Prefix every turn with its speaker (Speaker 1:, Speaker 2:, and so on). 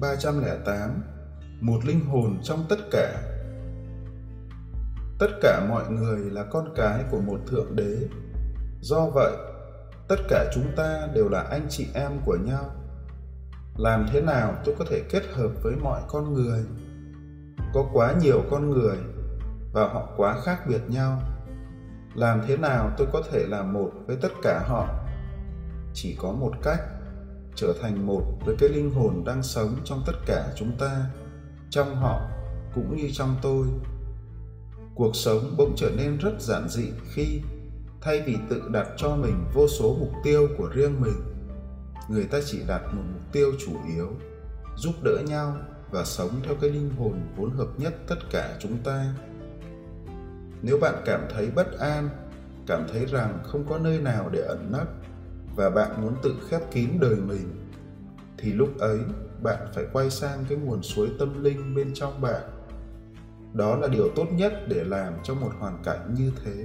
Speaker 1: 308 Một linh hồn trong tất cả Tất cả mọi người là con cái của một thượng đế. Do vậy, tất cả chúng ta đều là anh chị em của nhau. Làm thế nào tôi có thể kết hợp với mọi con người? Có quá nhiều con người và họ quá khác biệt nhau. Làm thế nào tôi có thể làm một với tất cả họ? Chỉ có một cách, trở thành một với cái linh hồn đang sống trong tất cả chúng ta, trong họ cũng như trong tôi. Cuộc sống bỗng trở nên rất giản dị khi thay vì tự đặt cho mình vô số mục tiêu của riêng mình người ta chỉ đặt một mục tiêu chủ yếu giúp đỡ nhau và sống theo cái linh hồn vốn hợp nhất tất cả chúng ta. Nếu bạn cảm thấy bất an cảm thấy rằng không có nơi nào để ẩn nấp và bạn muốn tự khép kín đời mình, thì lúc ấy bạn phải quay sang cái nguồn suối tâm linh bên trong bạn. Đó là điều tốt nhất để làm trong một hoàn cảnh như thế.